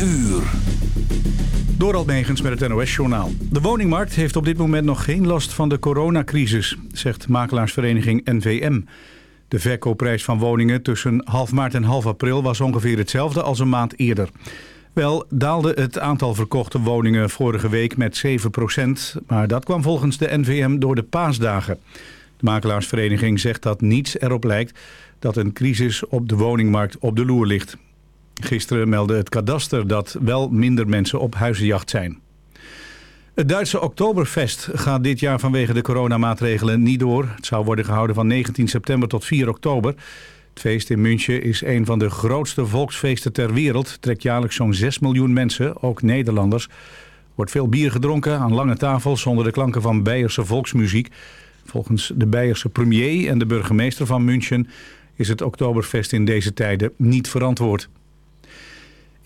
uur. Door met het NOS-journaal. De woningmarkt heeft op dit moment nog geen last van de coronacrisis, zegt makelaarsvereniging NVM. De verkoopprijs van woningen tussen half maart en half april was ongeveer hetzelfde als een maand eerder. Wel daalde het aantal verkochte woningen vorige week met 7% maar dat kwam volgens de NVM door de paasdagen. De makelaarsvereniging zegt dat niets erop lijkt dat een crisis op de woningmarkt op de loer ligt. Gisteren meldde het kadaster dat wel minder mensen op huizenjacht zijn. Het Duitse Oktoberfest gaat dit jaar vanwege de coronamaatregelen niet door. Het zou worden gehouden van 19 september tot 4 oktober. Het feest in München is een van de grootste volksfeesten ter wereld. Trekt jaarlijks zo'n 6 miljoen mensen, ook Nederlanders. Er wordt veel bier gedronken aan lange tafels onder de klanken van Beierse volksmuziek. Volgens de Beierse premier en de burgemeester van München is het Oktoberfest in deze tijden niet verantwoord.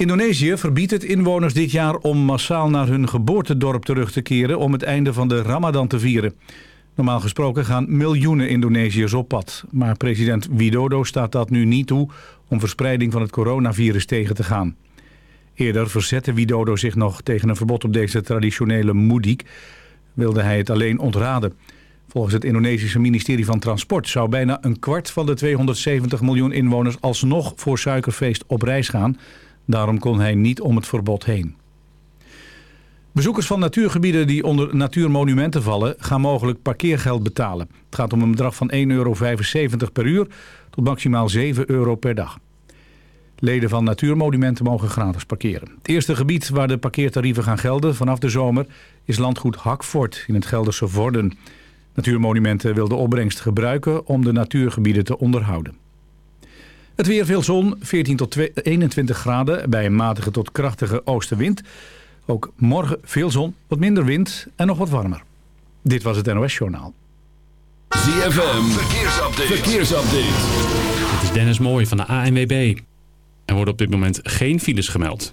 Indonesië verbiedt het inwoners dit jaar om massaal naar hun geboortedorp terug te keren om het einde van de Ramadan te vieren. Normaal gesproken gaan miljoenen Indonesiërs op pad. Maar president Widodo staat dat nu niet toe om verspreiding van het coronavirus tegen te gaan. Eerder verzette Widodo zich nog tegen een verbod op deze traditionele moediek. Wilde hij het alleen ontraden. Volgens het Indonesische ministerie van Transport zou bijna een kwart van de 270 miljoen inwoners alsnog voor suikerfeest op reis gaan. Daarom kon hij niet om het verbod heen. Bezoekers van natuurgebieden die onder natuurmonumenten vallen... gaan mogelijk parkeergeld betalen. Het gaat om een bedrag van 1,75 euro per uur tot maximaal 7 euro per dag. Leden van natuurmonumenten mogen gratis parkeren. Het eerste gebied waar de parkeertarieven gaan gelden vanaf de zomer... is landgoed Hakfort in het Gelderse Vorden. Natuurmonumenten wil de opbrengst gebruiken om de natuurgebieden te onderhouden. Het weer veel zon, 14 tot 21 graden bij een matige tot krachtige oostenwind. Ook morgen veel zon, wat minder wind en nog wat warmer. Dit was het NOS Journaal. ZFM, verkeersupdate. verkeersupdate. Het is Dennis Mooij van de ANWB. Er worden op dit moment geen files gemeld.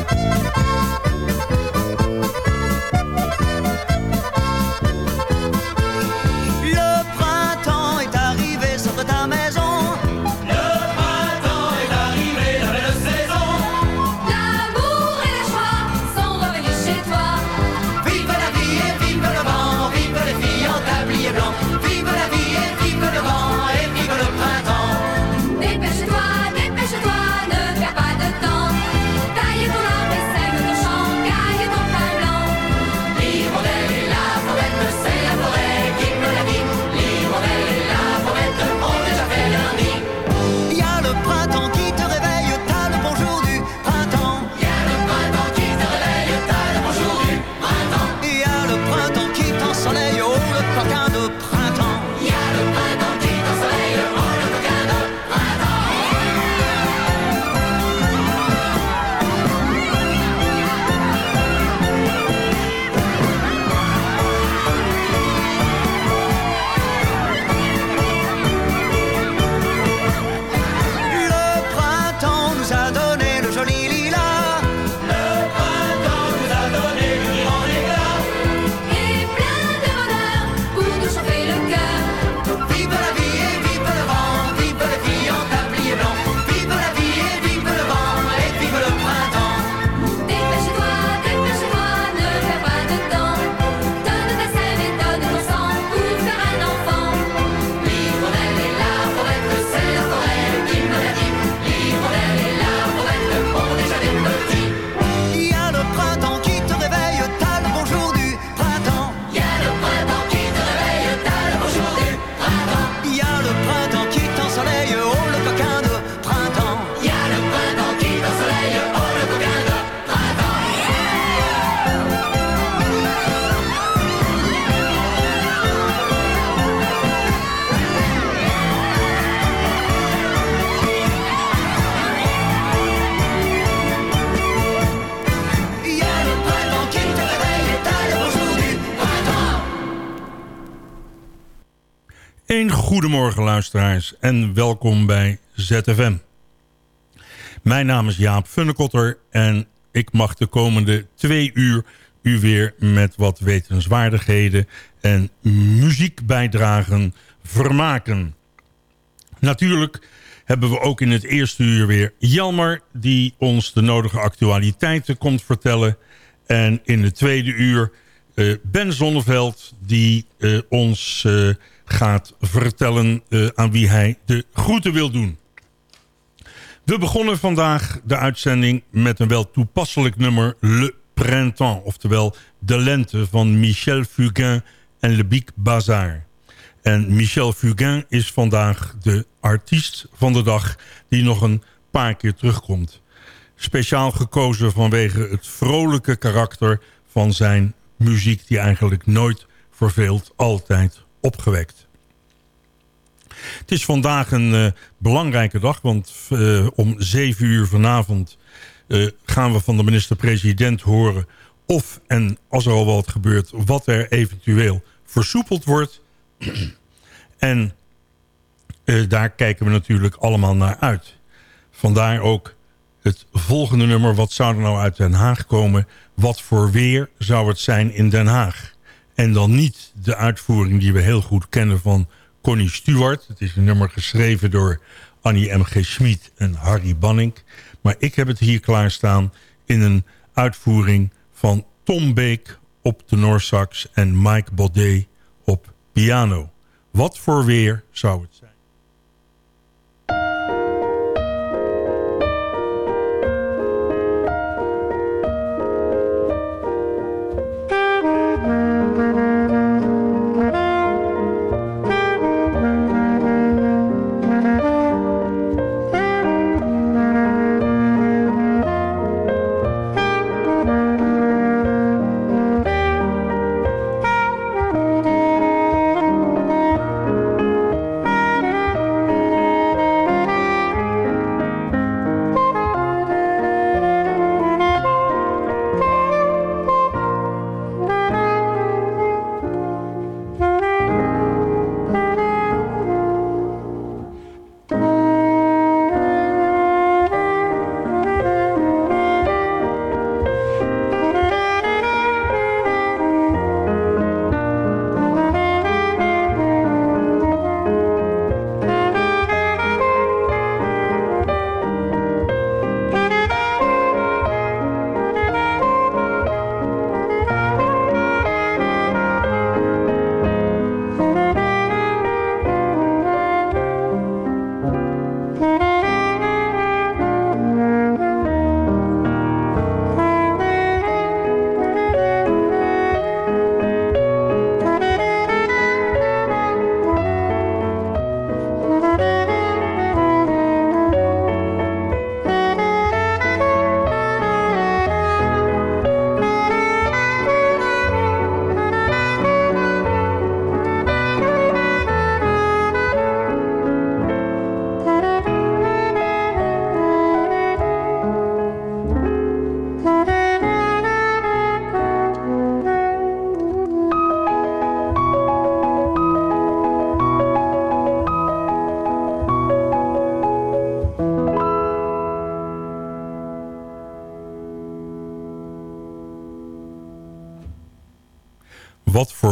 Goedemorgen luisteraars en welkom bij ZFM. Mijn naam is Jaap Funnekotter en ik mag de komende twee uur u weer met wat wetenswaardigheden en muziekbijdragen vermaken. Natuurlijk hebben we ook in het eerste uur weer Jelmer... die ons de nodige actualiteiten komt vertellen. En in het tweede uur uh, Ben Zonneveld... die uh, ons uh, gaat vertellen aan wie hij de groeten wil doen. We begonnen vandaag de uitzending met een wel toepasselijk nummer... Le Printemps, oftewel De Lente van Michel Fugain en Le Bic Bazar. En Michel Fugain is vandaag de artiest van de dag... die nog een paar keer terugkomt. Speciaal gekozen vanwege het vrolijke karakter van zijn muziek... die eigenlijk nooit verveelt, altijd opgewekt. Het is vandaag een uh, belangrijke dag, want uh, om zeven uur vanavond... Uh, gaan we van de minister-president horen of, en als er al wat gebeurt... wat er eventueel versoepeld wordt. en daar kijken we natuurlijk allemaal naar uit. Vandaar ook het volgende nummer. Wat zou er nou uit Den Haag komen? Wat voor weer zou het zijn in Den Haag? En dan niet de uitvoering die we heel goed kennen van Connie Stewart. Het is een nummer geschreven door Annie M.G. Schmid en Harry Banning. Maar ik heb het hier klaarstaan in een uitvoering van Tom Beek op de Noorsax en Mike Baudet op piano. Wat voor weer zou het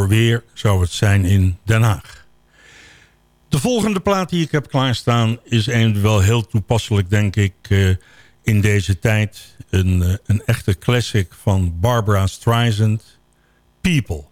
weer zou het zijn in Den Haag. De volgende plaat die ik heb klaarstaan is een wel heel toepasselijk, denk ik, uh, in deze tijd. Een, uh, een echte classic van Barbara Streisand, people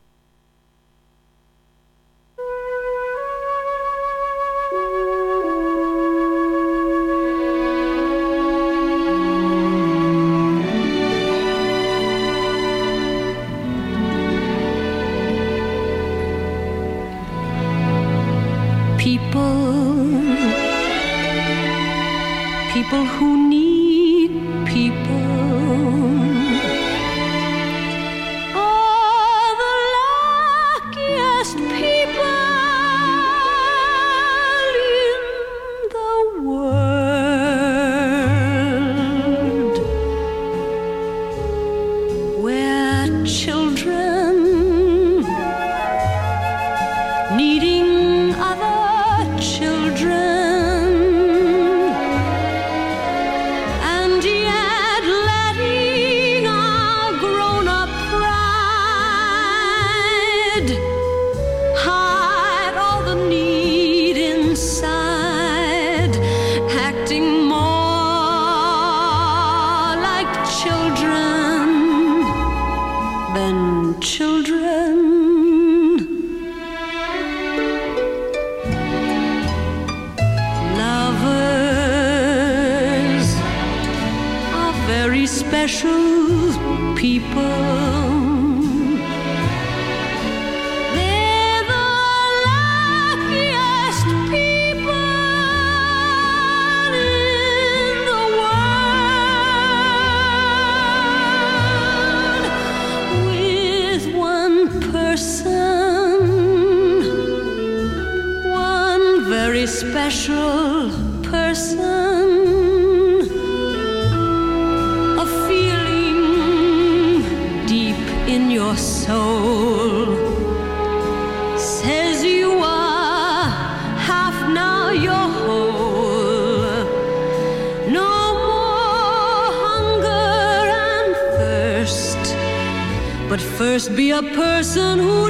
first be a person who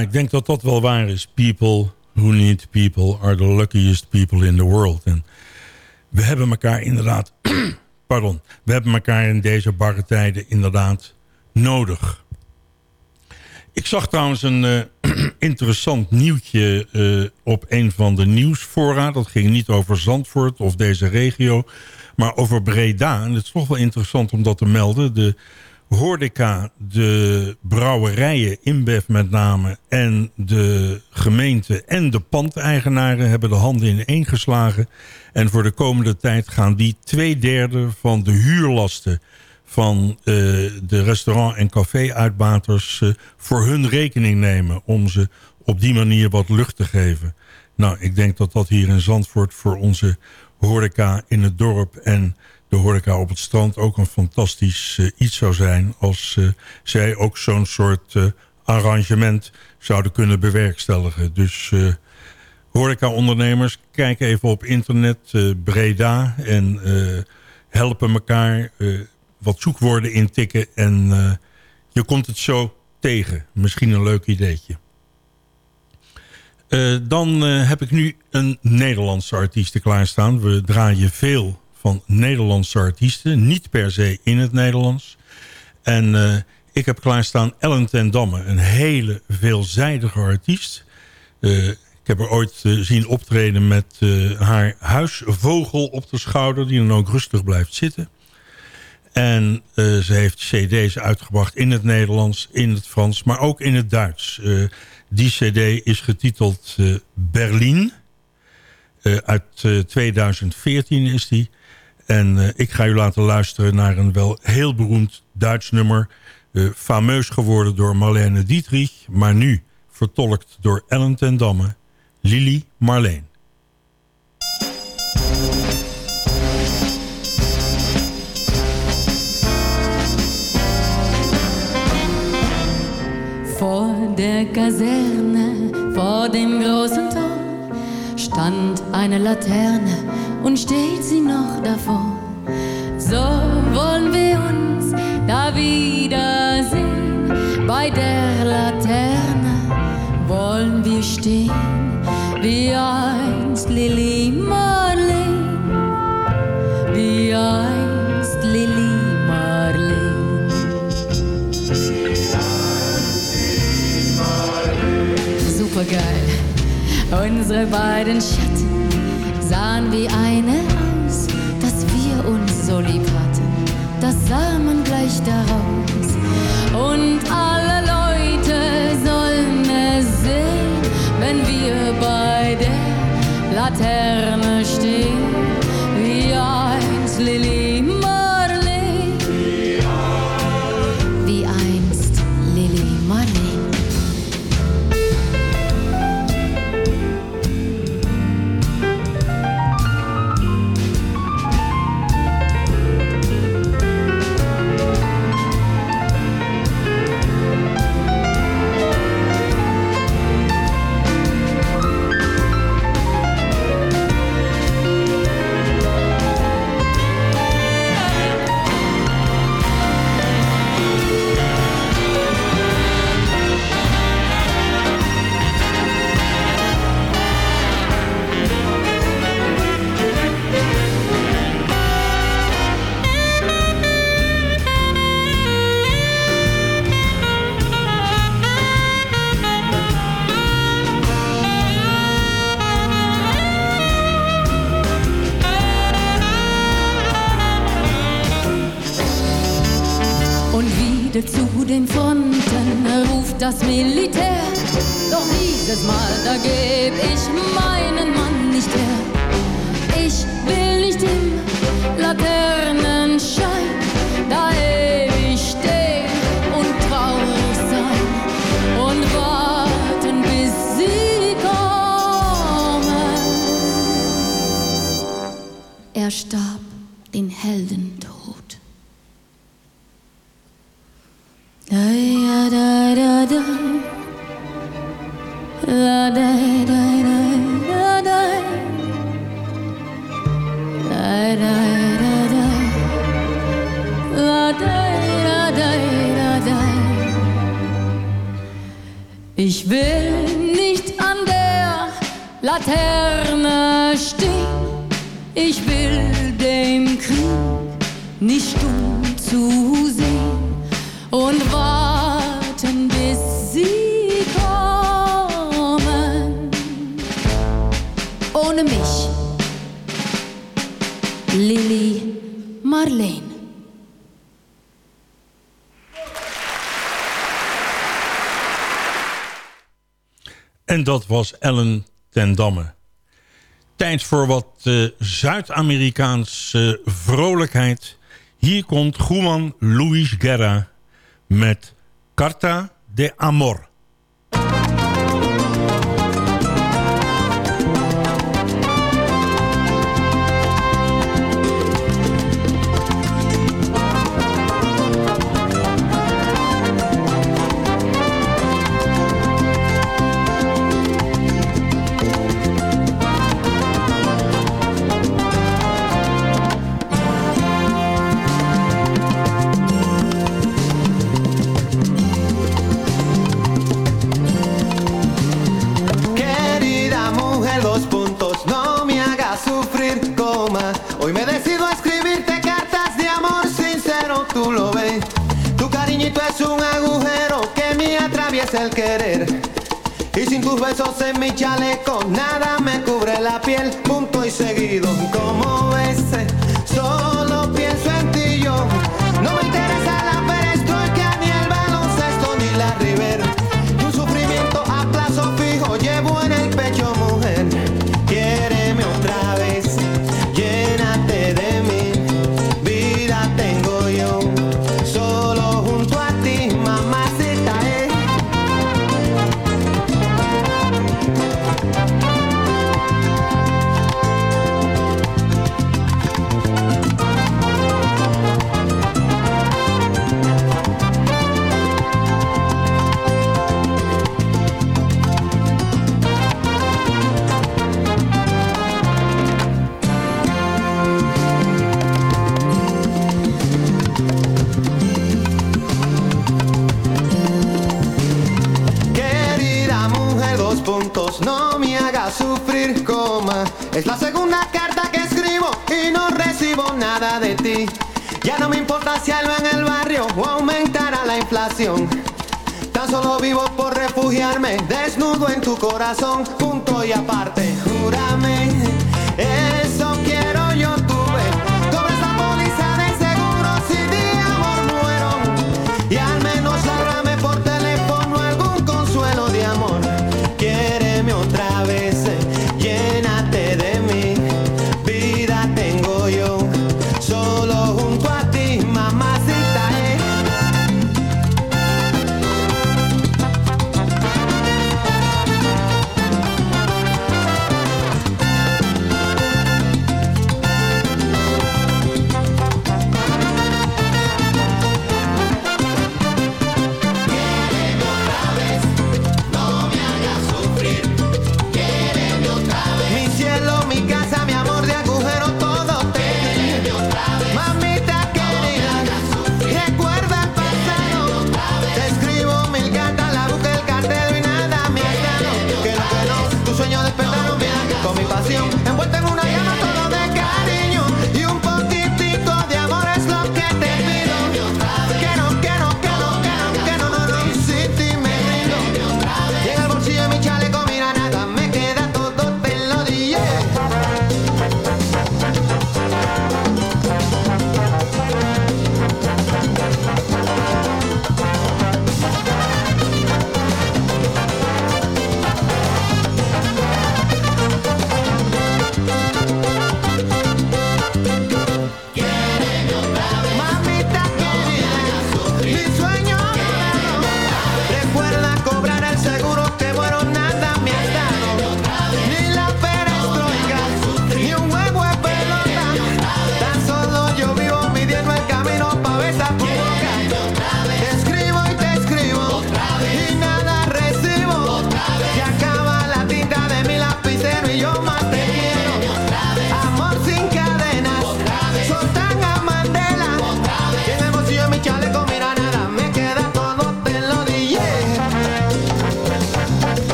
Ik denk dat dat wel waar is. People who need people are the luckiest people in the world. En we hebben elkaar inderdaad... pardon. We hebben elkaar in deze barre tijden inderdaad nodig. Ik zag trouwens een eh, interessant nieuwtje eh, op een van de nieuwsfora. Dat ging niet over Zandvoort of deze regio, maar over Breda. En het is toch wel interessant om dat te melden. De horeca, de brouwerijen, InBev met name... en de gemeente en de pandeigenaren hebben de handen in één geslagen. En voor de komende tijd gaan die twee derde van de huurlasten van eh, de restaurant- en café-uitbaters eh, voor hun rekening nemen... om ze op die manier wat lucht te geven. Nou, ik denk dat dat hier in Zandvoort voor onze horeca in het dorp... en de horeca op het strand ook een fantastisch eh, iets zou zijn... als eh, zij ook zo'n soort eh, arrangement zouden kunnen bewerkstelligen. Dus horeca-ondernemers, kijk even op internet Breda... en helpen elkaar wat zoekwoorden intikken... en je komt het zo tegen. Misschien een leuk ideetje. Dan heb ik nu een Nederlandse artiest klaarstaan. We draaien veel van Nederlandse artiesten. Niet per se in het Nederlands. En eh, ik heb klaarstaan Ellen ten Damme. Een hele veelzijdige artiest. Eh, ik heb haar ooit eh, zien optreden met haar huisvogel op de schouder... die dan ook rustig blijft zitten. En ze heeft cd's uitgebracht in het Nederlands, in het Frans... maar ook in het Duits. Die cd is getiteld Berlin. Uit eh, 2014 is die. En eh, ik ga u laten luisteren naar een wel heel beroemd Duits nummer. eh, fameus geworden door Marlene Dietrich. Maar nu vertolkt door Ellen ten Damme. Lili Marleen. Vor der Kaserne, vor dem großen Tor, stand eine Laterne und steht sie noch davor. So wollen wir uns da wiedersehen. Bei der Laterne wollen wir stehen, wie einst Lili Marleen, wie einst Lili Marleen. geil. Unsere beiden Schatten sahen wie eine aus, dass wir uns so lieb hatten. Das sah man gleich daraus. Und alle Leute sollen es sehen, wenn wir bei der Laterne stehen. Wie einst Lili dat was Ellen ten Damme. Tijd voor wat eh, Zuid-Amerikaanse vrolijkheid. Hier komt Juan Luis Guerra met Carta de Amor. Querer. Y sin tus besos en mi chaleco, nada me cubre la piel, punto y seguido. Como recibo nada de ti. Ya no me importa si algo en el barrio o aumentará la inflación. Tan solo vivo por refugiarme desnudo en tu corazón, punto y aparte. Júrame, eso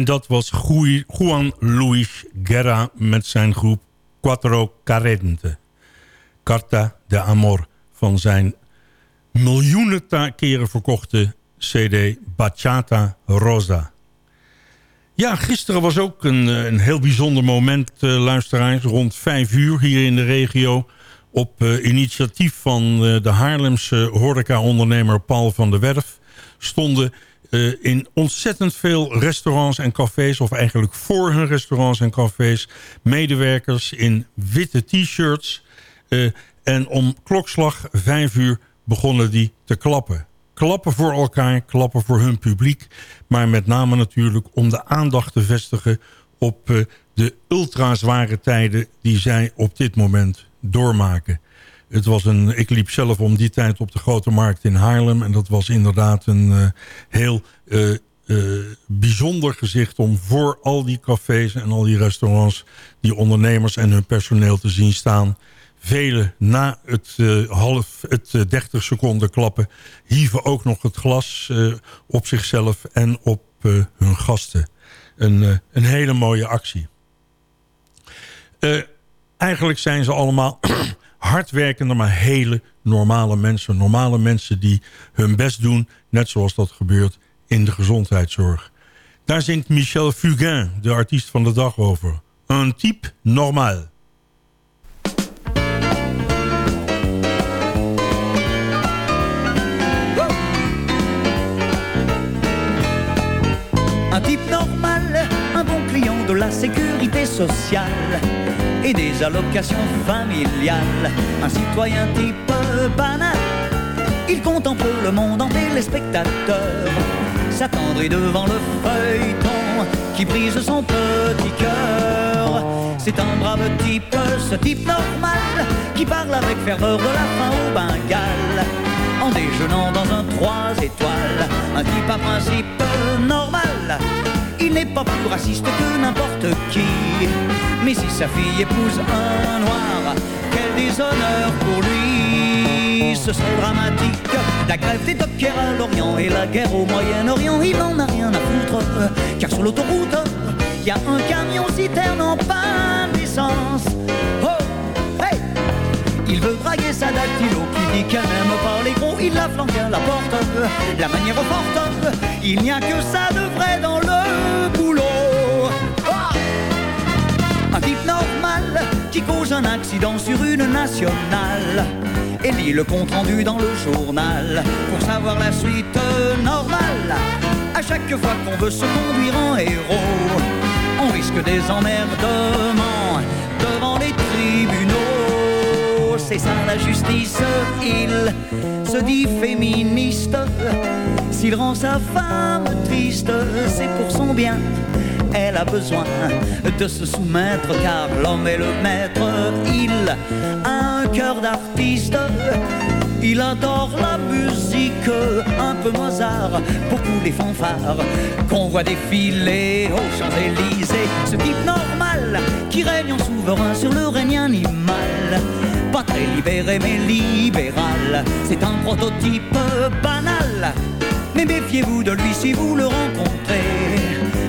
En dat was Juan Luis Guerra met zijn groep Quattro Carente. Carta de Amor van zijn miljoenen keren verkochte cd Bachata Rosa. Ja, gisteren was ook een, eh, een heel bijzonder moment, eh, luisteraars. Rond vijf uur hier in de regio. Op eh, initiatief van eh, de Haarlemse horeca-ondernemer Paul van der Werf... stonden eh, in ontzettend veel restaurants en cafés... of eigenlijk voor hun restaurants en cafés... medewerkers in witte t-shirts. eh, en om klokslag vijf uur begonnen die te klappen. Klappen voor elkaar, klappen voor hun publiek. Maar met name natuurlijk om de aandacht te vestigen... op eh, de ultrazware tijden die zij op dit moment doormaken. Het was een, ik liep zelf om die tijd op de Grote Markt in Haarlem. En dat was inderdaad een eh, heel eh, eh, bijzonder gezicht... om voor al die cafés en al die restaurants... die ondernemers en hun personeel te zien staan. Velen na het, half, het eh, 30 seconden klappen... hieven ook nog het glas op zichzelf en op hun gasten. Een, een hele mooie actie. Eigenlijk zijn ze allemaal hardwerkende, maar hele normale mensen. Normale mensen die hun best doen, net zoals dat gebeurt in de gezondheidszorg. Daar zingt Michel Fugain, de artiest van de dag, over. Un type normal. Un type normal, un bon client de la sécurité sociale et des allocations familiales. Un citoyen type banal. Il contemple le monde en téléspectateur, s'attendrit devant le feuilleton qui brise son petit cœur. C'est un brave type, ce type normal, qui parle avec ferveur de la fin au Bengale en déjeunant dans un trois étoiles. Un type à principe normal. Il n'est pas plus raciste que n'importe qui. Mais si sa fille épouse un noir, quelle déshonneur pour lui. Ce serait dramatique. La grève des dockers à l'Orient et la guerre au Moyen-Orient, il n'en a rien à foutre. Car sur l'autoroute, il y a un camion citerne en panne d'essence. Oh, hey! Il veut draguer sa dactylo qui dit qu'elle n'aime pas les gros, il la flanque à la porte. La manière forte, il n'y a que ça de vrai dans le boulot. Un type normal qui cause un accident sur une nationale et lit le compte rendu dans le journal pour savoir la suite normale. À chaque fois qu'on veut se conduire en héros, on risque des emmerdements devant les tribunaux. C'est ça la justice, il se dit féministe. S'il rend sa femme triste, c'est pour son bien elle a besoin de se soumettre car l'homme est le maître. Il a un cœur d'artiste. Il adore la musique, un peu Mozart, beaucoup les fanfares qu'on voit défiler aux Champs-Élysées. Ce type normal qui règne en souverain sur le règne animal. Pas très libéré mais libéral, c'est un prototype banal. Mais méfiez-vous de lui si vous le rencontrez.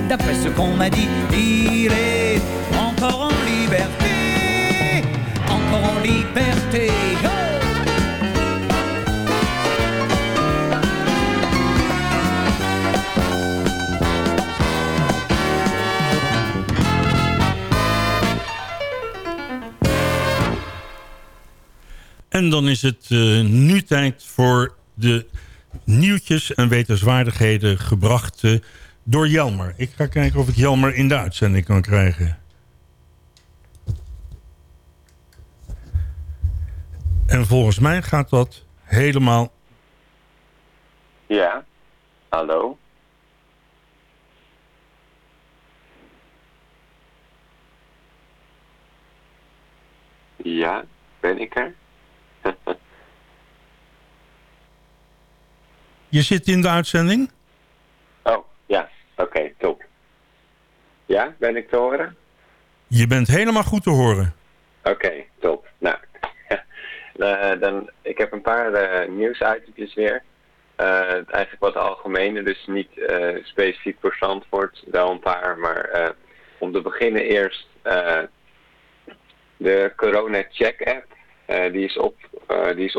D'après ce qu'on m'a dit, il est encore en liberté, encore en liberté. Oh En dan is het uh, nu tijd voor de nieuwtjes en wetenswaardigheden gebracht door Jelmer. Ik ga kijken of ik Jelmer in de uitzending kan krijgen. En volgens mij gaat dat helemaal... Ja, hallo. Ja, ben ik er? Je zit in de uitzending? Oh, ja. Oké, okay, top. Ja, ben ik te horen? Je bent helemaal goed te horen. Oké, okay, top. Nou, uh, dan, ik heb een paar uh, nieuwsuitjes weer. Uh, eigenlijk wat algemene, dus niet specifiek voor Zandvoort, wel een paar. Maar om te beginnen eerst de Corona App. die is, op, die is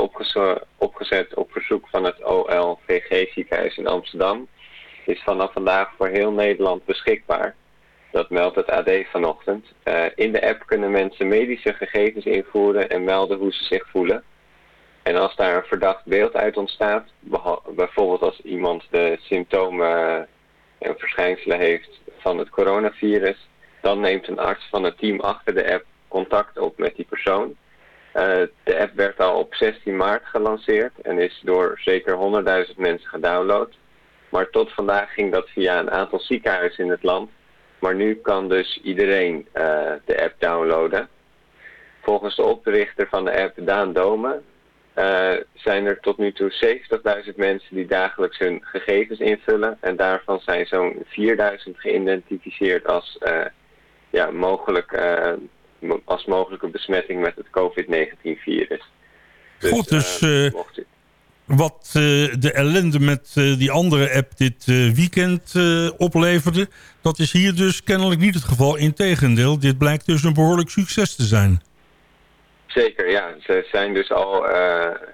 opgezet, op verzoek van het OLVG ziekenhuis in Amsterdam is vanaf vandaag voor heel Nederland beschikbaar. Dat meldt het AD vanochtend. Uh, in de app kunnen mensen medische gegevens invoeren en melden hoe ze zich voelen. En als daar een verdacht beeld uit ontstaat, bijvoorbeeld als iemand de symptomen en verschijnselen heeft van het coronavirus, dan neemt een arts van het team achter de app contact op met die persoon. Uh, de app werd al op 16 maart gelanceerd en is door zeker 100.000 mensen gedownload. Maar tot vandaag ging dat via een aantal ziekenhuizen in het land. Maar nu kan dus iedereen uh, de app downloaden. Volgens de oprichter van de app, Daan Domen, uh, zijn er tot nu toe 70.000 mensen die dagelijks hun gegevens invullen. En daarvan zijn zo'n 4.000 geïdentificeerd als, uh, ja, mogelijk, als mogelijke besmetting met het COVID-19-virus. Dus, Goed, dus wat uh, de ellende met uh, die andere app dit weekend opleverde... dat is hier dus kennelijk niet het geval. Integendeel, dit blijkt dus een behoorlijk succes te zijn. Zeker, ja. Ze zijn dus al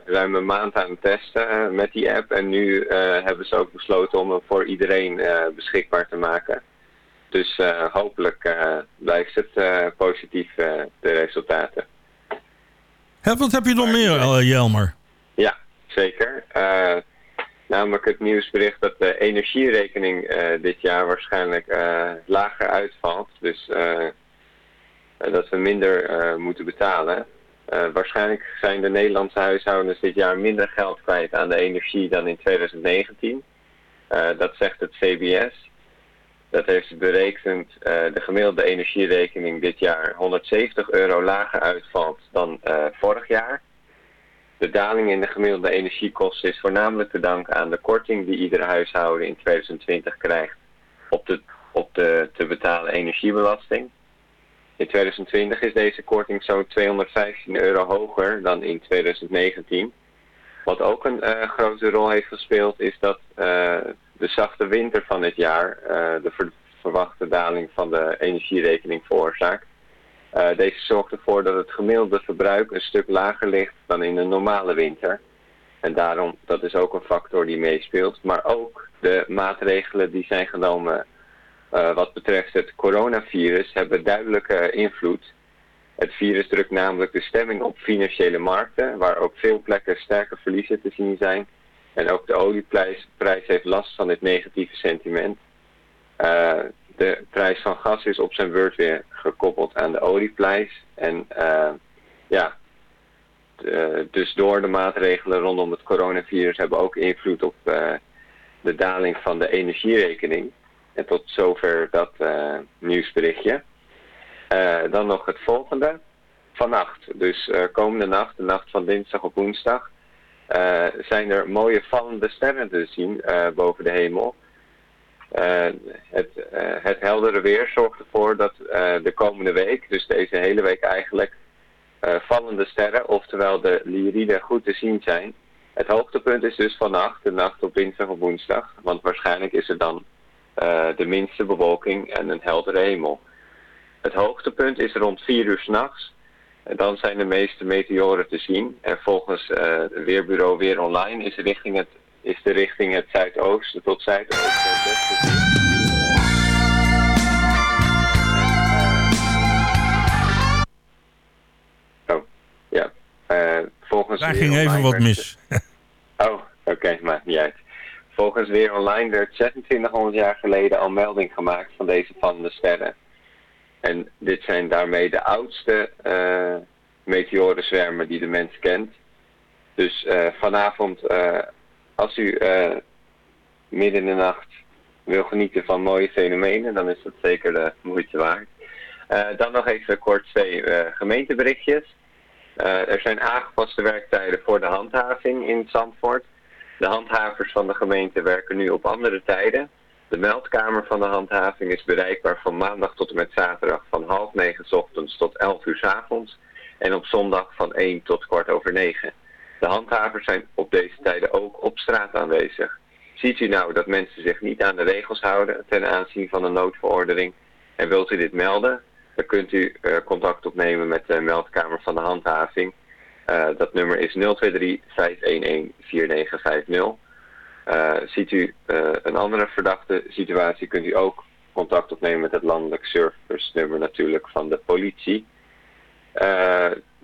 ruim een maand aan het testen met die app. En nu hebben ze ook besloten om hem voor iedereen beschikbaar te maken. Dus hopelijk blijft het positief, de resultaten. Hè, wat heb je nog meer, Jelmer? Ja, Zeker. Namelijk het nieuwsbericht dat de energierekening dit jaar waarschijnlijk lager uitvalt. Dus dat we minder moeten betalen. waarschijnlijk zijn de Nederlandse huishoudens dit jaar minder geld kwijt aan de energie dan in 2019. dat zegt het CBS. Dat heeft berekend de gemiddelde energierekening dit jaar 170 euro lager uitvalt dan vorig jaar. De daling in de gemiddelde energiekosten is voornamelijk te danken aan de korting die ieder huishouden in 2020 krijgt op de, op de te betalen energiebelasting. In 2020 is deze korting zo'n 215 euro hoger dan in 2019. Wat ook een uh, grote rol heeft gespeeld is dat uh, de zachte winter van dit jaar uh, de ver verwachte daling van de energierekening veroorzaakt. deze zorgt ervoor dat het gemiddelde verbruik een stuk lager ligt dan in een normale winter. En daarom, dat is ook een factor die meespeelt. Maar ook de maatregelen die zijn genomen wat betreft het coronavirus hebben duidelijke invloed. Het virus drukt namelijk de stemming op financiële markten, waar op veel plekken sterke verliezen te zien zijn. En ook de olieprijs prijs heeft last van dit negatieve sentiment. Uh, de prijs van gas is op zijn beurt weer gekoppeld aan de olieprijs. En uh, ja, de, dus door de maatregelen rondom het coronavirus hebben ook invloed op de daling van de energierekening. En tot zover dat nieuwsberichtje. Uh, dan nog het volgende. Vannacht, dus uh, komende nacht, de nacht van dinsdag op woensdag, zijn er mooie vallende sterren te zien boven de hemel. het, het heldere weer zorgt ervoor dat de komende week, dus deze hele week eigenlijk, vallende sterren, oftewel de Lyriden, goed te zien zijn. Het hoogtepunt is dus vannacht, de nacht op dinsdag op woensdag, want waarschijnlijk is er dan de minste bewolking en een heldere hemel. Het hoogtepunt is rond 4 uur s'nachts. En dan zijn de meeste meteoren te zien. En volgens uh, het weerbureau Weer Online is de richting het, is de richting het zuidoosten tot zuidoosten het beste te zien. Oh, ja. Uh, volgens Daar ging even wat mis. oh, oké, okay, maakt niet uit. Volgens Weer Online werd 2600 jaar geleden al melding gemaakt van deze vallende sterren. En dit zijn daarmee de oudste uh, meteorenzwermen die de mens kent. Dus uh, vanavond, uh, als u midden in de nacht wil genieten van mooie fenomenen, dan is dat zeker de moeite waard. dan nog even kort twee gemeenteberichtjes. er zijn aangepaste werktijden voor de handhaving in Zandvoort. De handhavers van de gemeente werken nu op andere tijden. De meldkamer van de handhaving is bereikbaar van maandag tot en met zaterdag van half negen ochtends tot elf uur s avonds. En op zondag van 1 tot kwart over negen. De handhavers zijn op deze tijden ook op straat aanwezig. Ziet u nou dat mensen zich niet aan de regels houden ten aanzien van een noodverordening en wilt u dit melden, dan kunt u uh, contact opnemen met de meldkamer van de handhaving uh, dat nummer is 023-511-4950. Uh, ziet u uh, een andere verdachte situatie, kunt u ook contact opnemen met het landelijk service-nummer natuurlijk van de politie.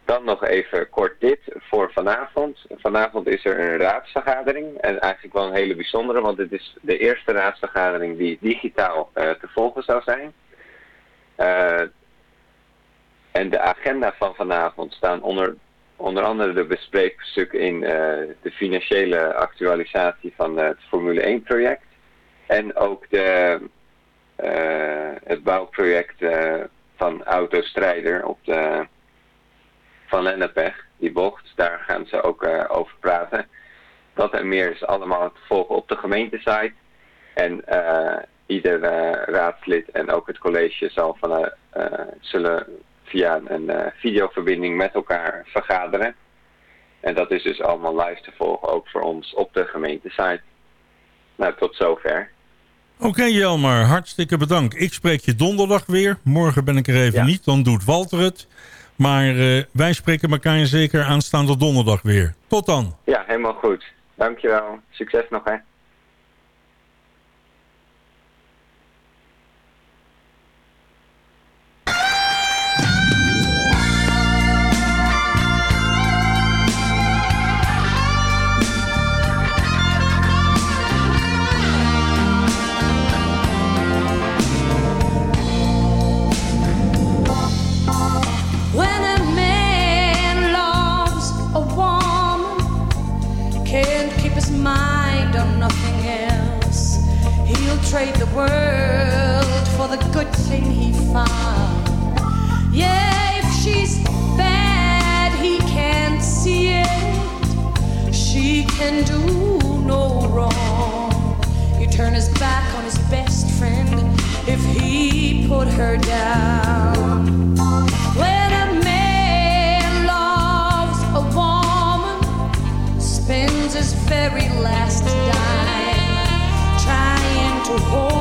dan nog even kort dit voor vanavond. Vanavond is er een raadsvergadering en eigenlijk wel een hele bijzondere, want dit is de eerste raadsvergadering die digitaal te volgen zou zijn. en de agenda van vanavond staan onder onder andere de bespreekstuk in uh, de financiële actualisatie van het Formule 1 project. En ook de, uh, het bouwproject uh, van Autostrijder op de Van Lennepweg, die bocht. Daar gaan ze ook over praten. Dat en meer is allemaal te volgen op de gemeentesite. En ieder raadslid en ook het college zal van, zullen via een uh, videoverbinding met elkaar vergaderen. En dat is dus allemaal live te volgen, ook voor ons op de gemeentesite. Nou, tot zover. Oké okay, Jelmer, hartstikke bedankt. Ik spreek je donderdag weer. Morgen ben ik er even ja. niet, dan doet Walter het. Maar uh, wij spreken elkaar zeker aanstaande donderdag weer. Tot dan. Ja, helemaal goed. Dankjewel. Succes nog hè. Trade the world for the good thing he found. Yeah, if she's bad, he can't see it. She can do no wrong. You turn his back on his best friend if he put her down. When a man loves a woman, spends his very oh. oh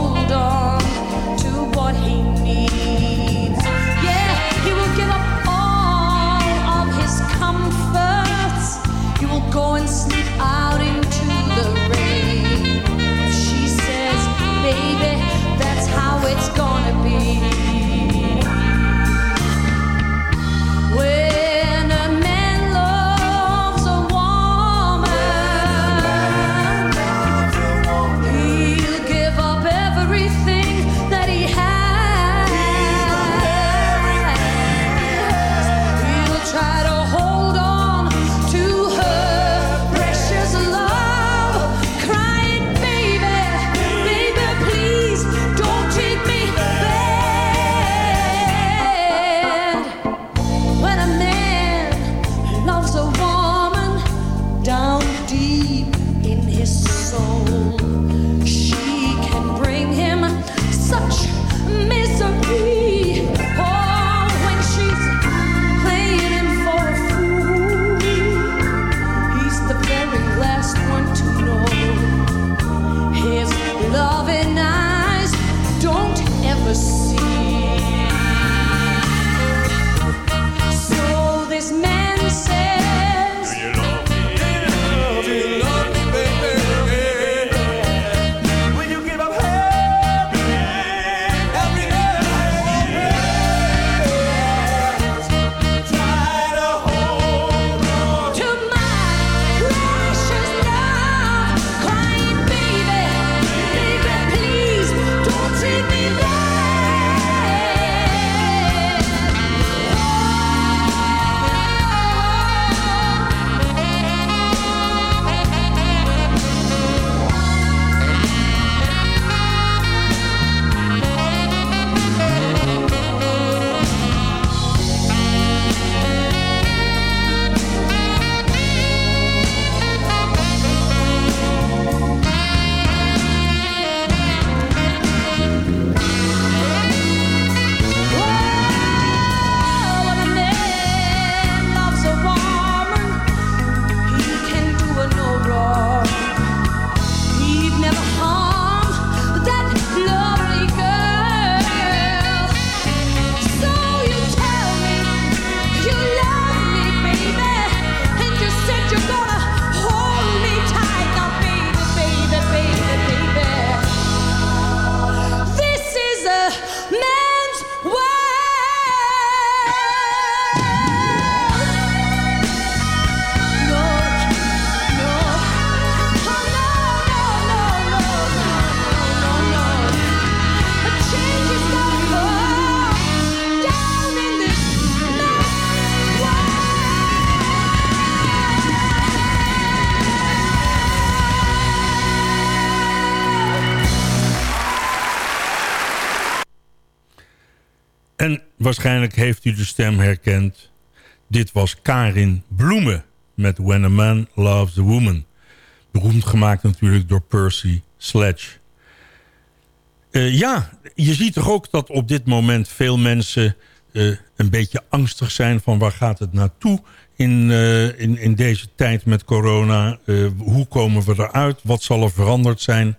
waarschijnlijk heeft u de stem herkend. Dit was Karin Bloemen met When a Man Loves a Woman. Beroemd gemaakt natuurlijk door Percy Sledge. Eh, ja, je ziet toch ook dat op dit moment veel mensen eh, een beetje angstig zijn van waar gaat het naartoe in, eh, in, in deze tijd met corona. Hoe komen we eruit? Wat zal er veranderd zijn?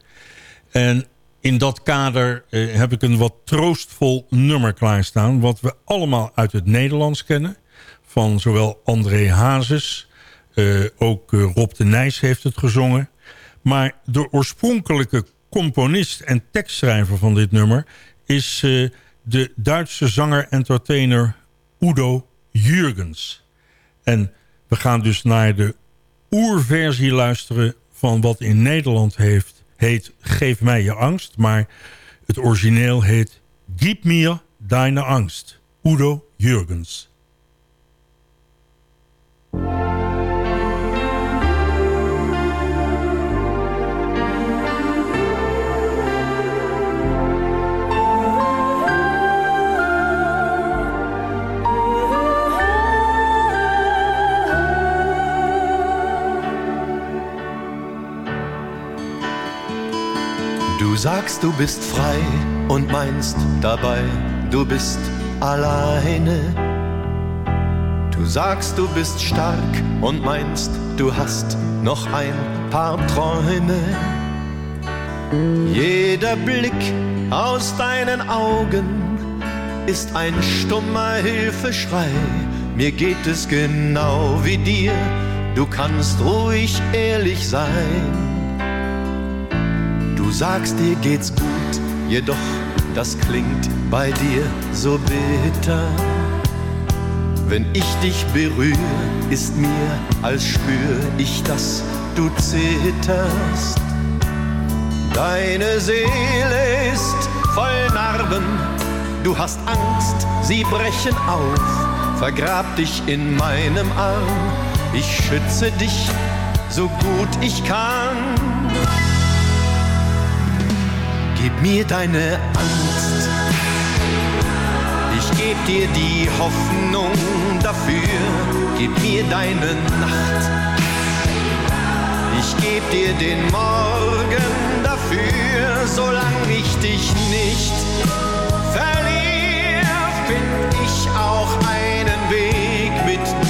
En in dat kader eh, heb ik een wat troostvol nummer klaarstaan... wat we allemaal uit het Nederlands kennen. Van zowel André Hazes, eh, ook eh, Rob de Nijs heeft het gezongen. Maar de oorspronkelijke componist en tekstschrijver van dit nummer... is de Duitse zanger-entertainer Udo Jürgens. En we gaan dus naar de oerversie luisteren... van wat in Nederland heeft, heet Geef mij je angst... maar het origineel heet Gib mir deine Angst. Udo Jürgens. Du sagst, du bist frei, und meinst dabei, du bist alleine. Du sagst, du bist stark und meinst, du hast noch ein paar Träume. Jeder Blick aus deinen Augen ist ein stummer Hilfeschrei. Mir geht es genau wie dir, du kannst ruhig ehrlich sein. Du sagst, dir geht's gut, jedoch das klingt bei dir so bitter. Wenn ich dich berühre, ist mir, als spür ich, dass du zitterst. Deine Seele ist voll Narben, du hast Angst, sie brechen auf. Vergrab dich in meinem Arm, ich schütze dich so gut ich kann. Gib mir deine Angst, ich geb dir die Hoffnung dafür. Gib mir deine Nacht, ich geb dir den Morgen dafür, solange ich dich nicht verliere, find ich auch einen Weg mit dir.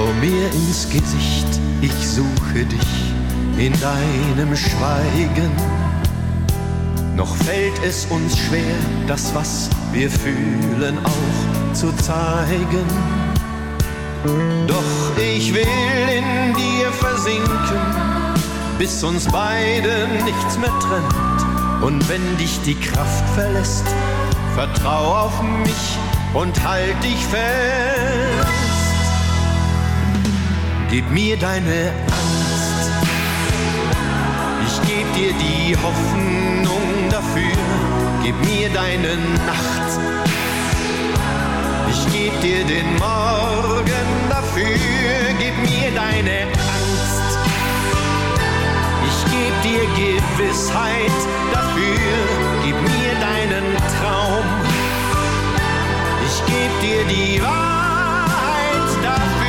Schau mir ins Gesicht, ich suche dich in deinem Schweigen. Noch fällt es uns schwer, das, was wir fühlen, auch zu zeigen. Doch ich will in dir versinken, bis uns beide nichts mehr trennt. Und wenn dich die Kraft verlässt, vertrau auf mich und halt dich fest. Gib mir deine Angst, ich geb dir die Hoffnung dafür. Gib mir deine Nacht, ich geb dir den Morgen dafür. Gib mir deine Angst, ich geb dir Gewissheit dafür. Gib mir deinen Traum, ich geb dir die Wahrheit dafür.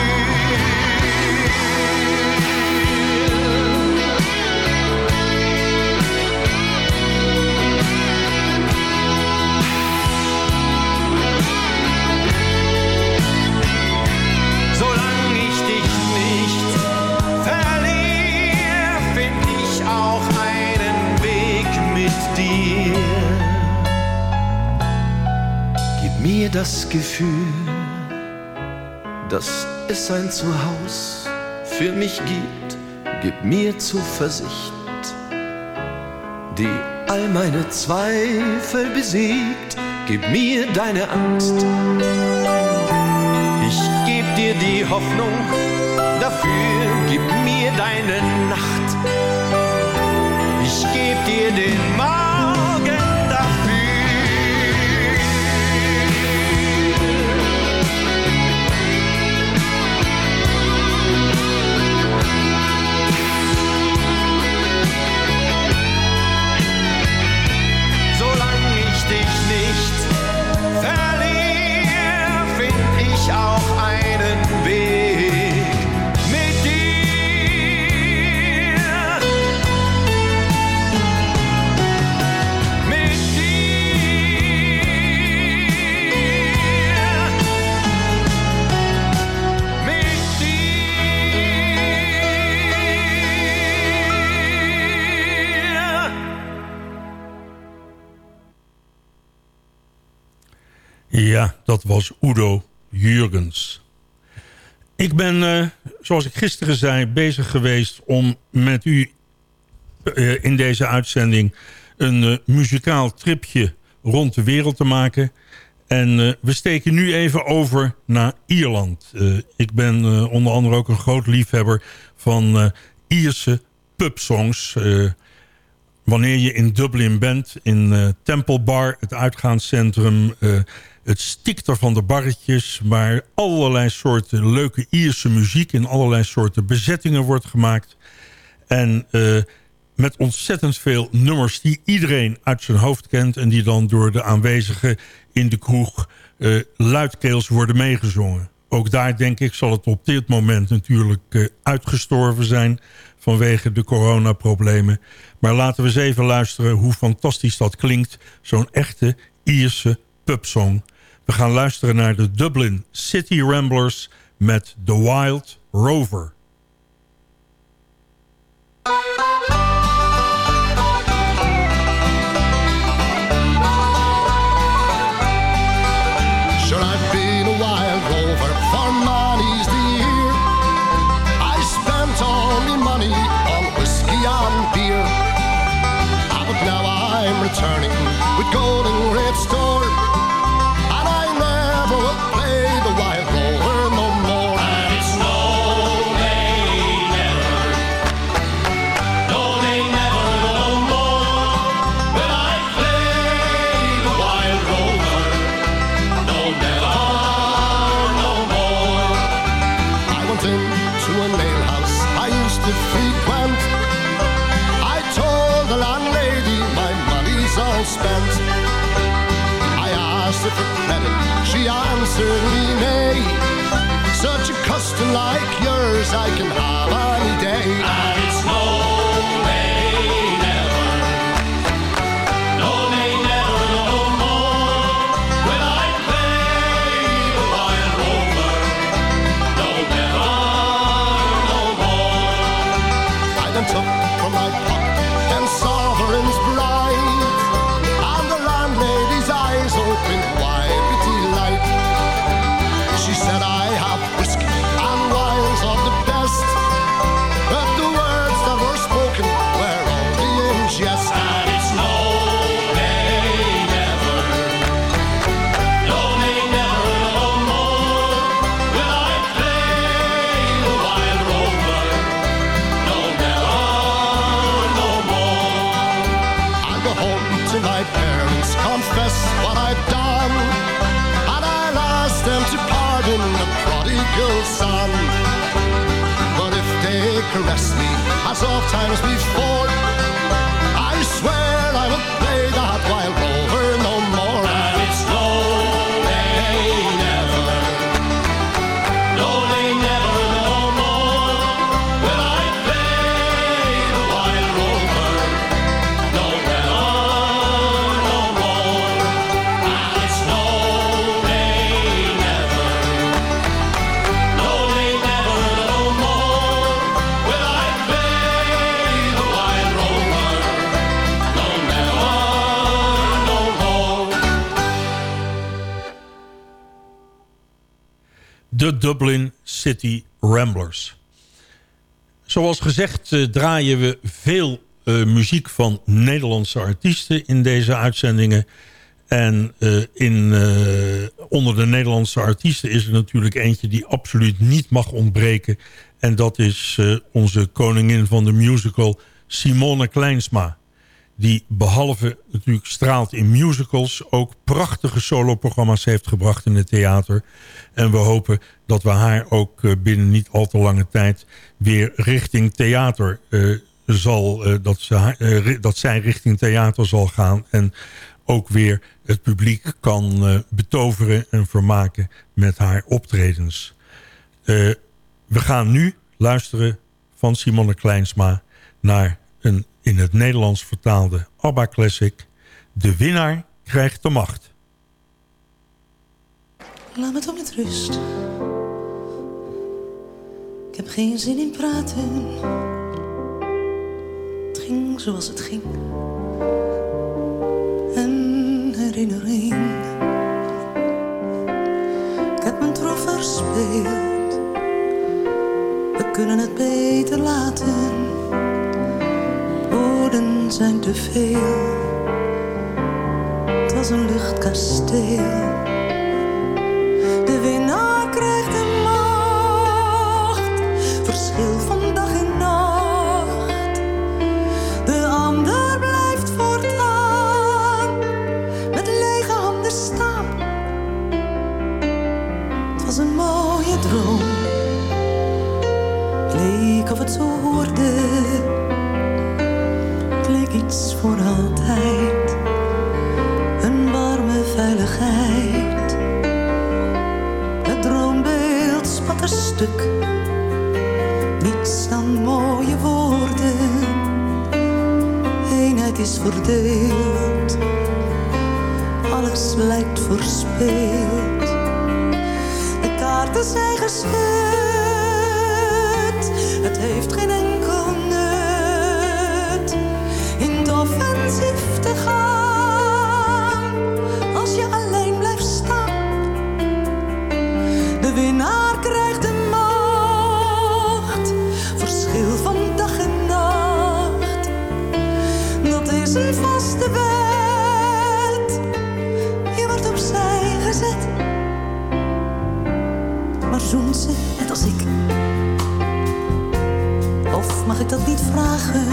Gefühl, dass es ein Zuhause für mich gibt. Gib mir Zuversicht, die all meine Zweifel besiegt. Gib mir deine Angst. Ich geb dir die Hoffnung dafür, gib mir deine Nacht. Ich geb dir den Morgen Udo Jurgens. Ik ben, eh, zoals ik gisteren zei, bezig geweest om met u eh, in deze uitzending een eh, muzikaal tripje rond de wereld te maken. En we steken nu even over naar Ierland. Ik ben onder andere ook een groot liefhebber van Ierse pubsongs. Wanneer je in Dublin bent, in eh, Temple Bar, het uitgaanscentrum... eh, het stikt er van de barretjes, waar allerlei soorten leuke Ierse muziek... in allerlei soorten bezettingen wordt gemaakt. En eh, met ontzettend veel nummers die iedereen uit zijn hoofd kent... en die dan door de aanwezigen in de kroeg eh, luidkeels worden meegezongen. ook daar denk ik zal het op dit moment natuurlijk uh, uitgestorven zijn vanwege de coronaproblemen. Maar laten we eens even luisteren hoe fantastisch dat klinkt. Zo'n echte Ierse We gaan luisteren naar de Dublin City Ramblers met The Wild Rover. I can have any day. And Dublin City Ramblers. Zoals gezegd eh, draaien we veel eh, muziek van Nederlandse artiesten in deze uitzendingen. En eh, in, onder de Nederlandse artiesten is er natuurlijk eentje die absoluut niet mag ontbreken. En dat is onze koningin van de musical Simone Kleinsma. Die behalve natuurlijk straalt in musicals... ook prachtige soloprogramma's heeft gebracht in het theater. En we hopen dat we haar ook eh, binnen niet al te lange tijd... weer richting theater eh, zal... eh, dat, ze, dat zij richting theater zal gaan... en ook weer het publiek kan betoveren en vermaken met haar optredens. We gaan nu luisteren van Simone Kleinsma... naar een in het Nederlands vertaalde ABBA-classic... De winnaar krijgt de macht. Laat me toch met rust. Ik heb geen zin in praten. Het ging zoals het ging. Een herinnering. Ik heb mijn troef verspeeld. We kunnen het beter laten. Woorden zijn te veel. Het was een luchtkasteel. De winnaar krijgt de macht. Verschil van theaterstuk. Niets dan mooie woorden. Eenheid is verdeeld. Alles lijkt verspeeld. De kaarten zijn geschud. Het heeft geen enkel nut. In het offensief te gaan. Of mag ik dat niet vragen?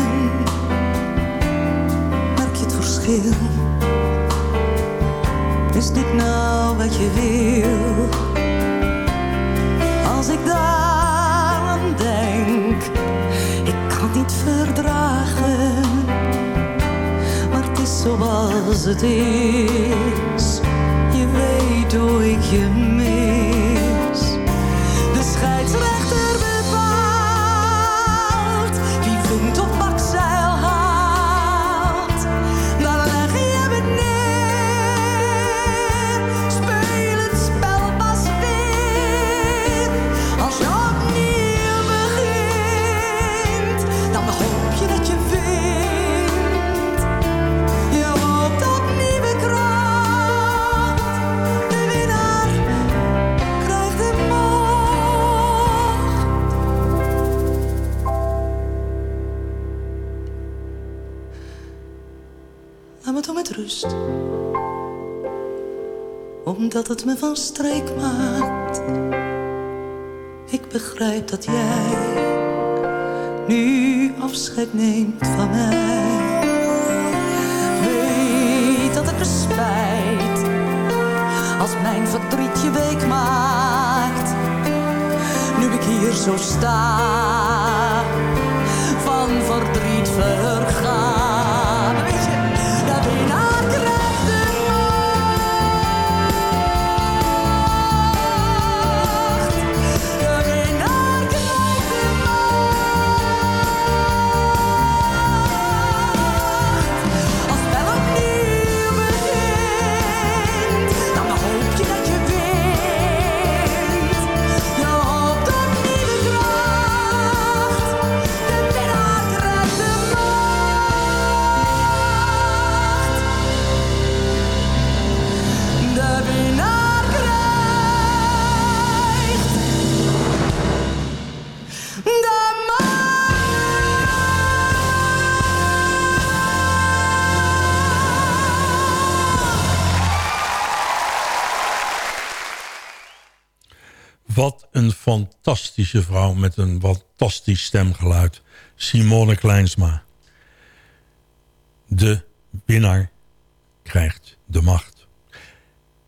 Merk je het verschil? Is dit nou wat je wil? Als ik daaraan denk, ik kan het niet verdragen. Maar het is zoals het is. Je weet hoe ik je mis. Omdat het me van streek maakt. Ik begrijp dat jij nu afscheid neemt van mij. Weet dat het me spijt. Als mijn verdriet je week maakt. Nu ik hier zo sta. Van verdriet vergaan. Een fantastische vrouw met een fantastisch stemgeluid. Simone Kleinsma. De winnaar krijgt de macht.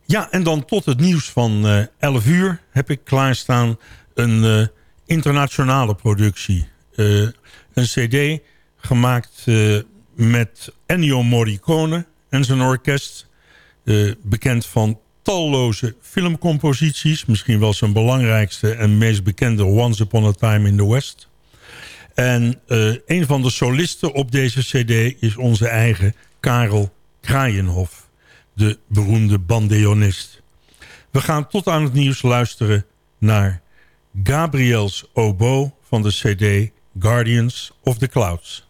Ja, en dan tot het nieuws van eh 11 uur heb ik klaarstaan een eh, internationale productie. Eh, een cd gemaakt eh, met Ennio Morricone en zijn orkest. Eh, bekend van talloze filmcomposities. Misschien wel zijn belangrijkste en meest bekende Once Upon a Time in the West. En eh, een van de solisten op deze cd is onze eigen Karel Kraaienhof. De beroemde bandeonist. We gaan tot aan het nieuws luisteren naar Gabriels Oboe van de cd Guardians of the Clouds.